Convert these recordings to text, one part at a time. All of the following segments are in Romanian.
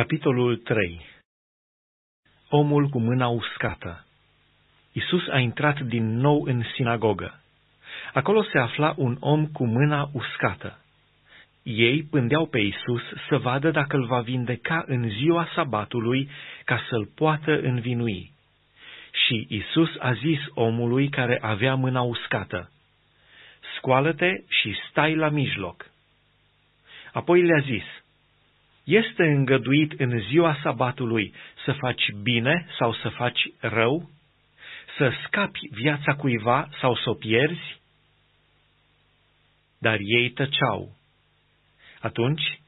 Capitolul 3 Omul cu mâna uscată Isus a intrat din nou în sinagogă. Acolo se afla un om cu mâna uscată. Ei pândeau pe Isus să vadă dacă îl va vindeca în ziua sabatului ca să-l poată învinui. Și Isus a zis omului care avea mâna uscată, Scoală-te și stai la mijloc. Apoi le-a zis, este îngăduit în ziua sabatului să faci bine sau să faci rău? Să scapi viața cuiva sau să o pierzi? Dar ei tăceau. Atunci,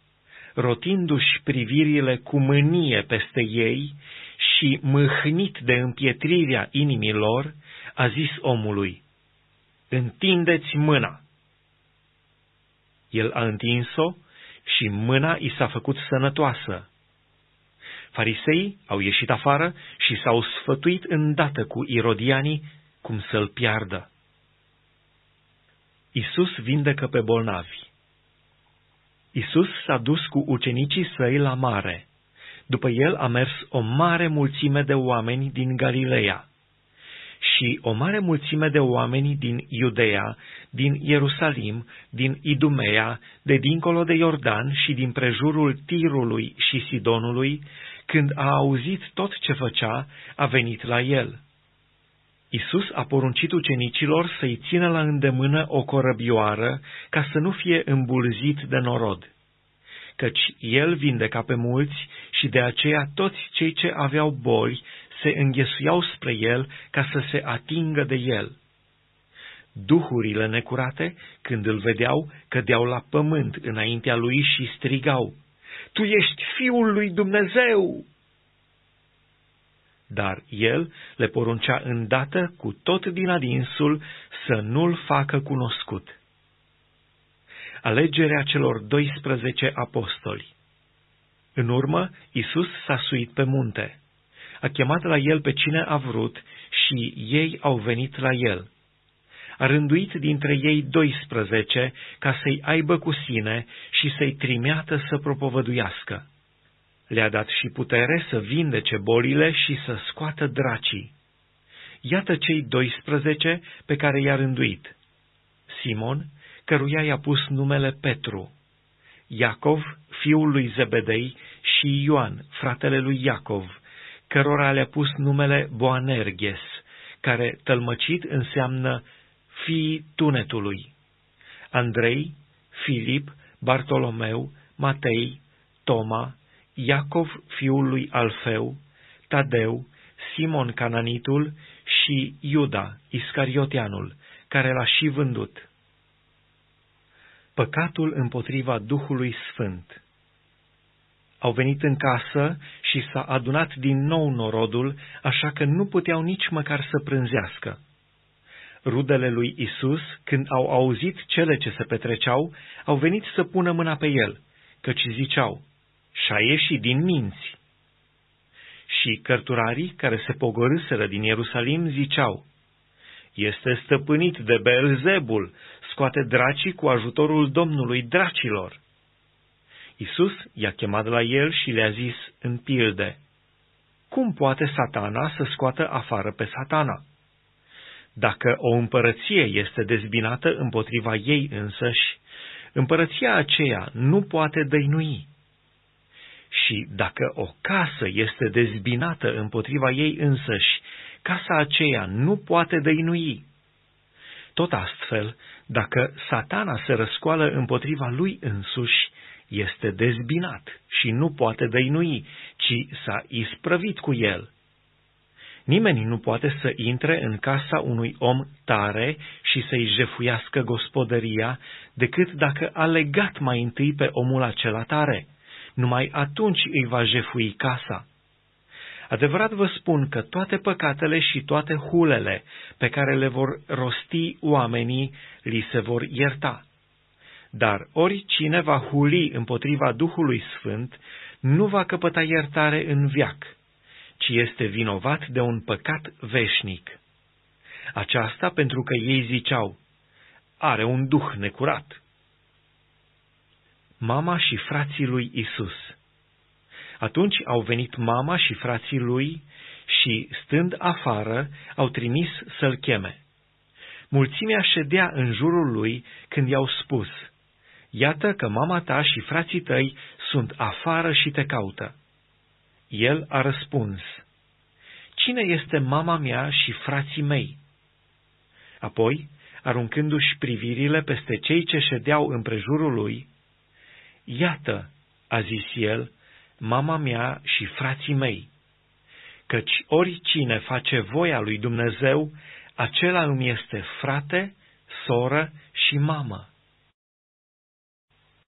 rotindu-și privirile cu mânie peste ei și mâhnit de împietrirea inimilor, a zis omului, Întindeți mâna! El a întins-o și mâna i s-a făcut sănătoasă. Farisei au ieșit afară și s-au sfătuit îndată cu irodianii cum să-l piardă. Isus vindecă pe bolnavi. Isus s-a dus cu ucenicii săi la mare. După el a mers o mare mulțime de oameni din Galileea și o mare mulțime de oameni din Iudeea, din Ierusalim, din Idumea, de dincolo de Iordan și din prejurul Tirului și Sidonului, când a auzit tot ce făcea, a venit la el. Isus a poruncit ucenicilor să-i țină la îndemână o corăbioară ca să nu fie îmbulzit de norod, căci el vindeca pe mulți și de aceea toți cei ce aveau boli se înghesuiau spre el ca să se atingă de el. Duhurile necurate, când îl vedeau, cădeau la pământ înaintea lui și strigau, Tu ești Fiul lui Dumnezeu! Dar el le poruncea îndată cu tot din adinsul să nu-l facă cunoscut. Alegerea celor 12 apostoli În urmă, Isus s-a suit pe munte a chemat la el pe cine a vrut și ei au venit la el. A rânduit dintre ei 12 ca să-i aibă cu sine și să-i trimeată să propovăduiască. Le-a dat și putere să vindece bolile și să scoată dracii. Iată cei 12 pe care i-a rânduit. Simon, căruia i-a pus numele Petru, Iacov, fiul lui Zebedei, și Ioan, fratele lui Iacov, cărora le-a pus numele Boanerges, care tălmăcit înseamnă fiii tunetului. Andrei, Filip, Bartolomeu, Matei, Toma, Iacov fiul lui Alfeu, Tadeu, Simon Cananitul și Iuda, Iscarioteanul, care l-a și vândut. Păcatul împotriva Duhului Sfânt au venit în casă și s-a adunat din nou norodul, așa că nu puteau nici măcar să prânzească. Rudele lui Isus, când au auzit cele ce se petreceau, au venit să pună mâna pe el, căci ziceau, și-a ieșit din minți. Și cărturarii care se pogorâseră din Ierusalim ziceau, este stăpânit de Belzebul, scoate dracii cu ajutorul Domnului dracilor. Isus i-a chemat la el și le-a zis în pilde, Cum poate satana să scoată afară pe satana? Dacă o împărăție este dezbinată împotriva ei însăși, împărăția aceea nu poate dăinui. Și dacă o casă este dezbinată împotriva ei însăși, casa aceea nu poate dăinui. Tot astfel, dacă satana se răscoală împotriva lui însuși, este dezbinat și nu poate dăinui, ci s-a isprăvit cu el. Nimeni nu poate să intre în casa unui om tare și să-i jefuiască gospodăria, decât dacă a legat mai întâi pe omul acela tare. Numai atunci îi va jefui casa. Adevărat vă spun că toate păcatele și toate hulele pe care le vor rosti oamenii li se vor ierta dar oricine va huli împotriva Duhului Sfânt nu va căpăta iertare în viac, ci este vinovat de un păcat veșnic. Aceasta pentru că ei ziceau, are un duh necurat. Mama și frații lui Isus Atunci au venit mama și frații lui și, stând afară, au trimis să-l cheme. Mulțimea ședea în jurul lui când i-au spus, Iată că mama ta și frații tăi sunt afară și te caută. El a răspuns, Cine este mama mea și frații mei? Apoi, aruncându-și privirile peste cei ce ședeau împrejurul lui, Iată, a zis el, mama mea și frații mei, căci oricine face voia lui Dumnezeu, acela îmi este frate, soră și mamă.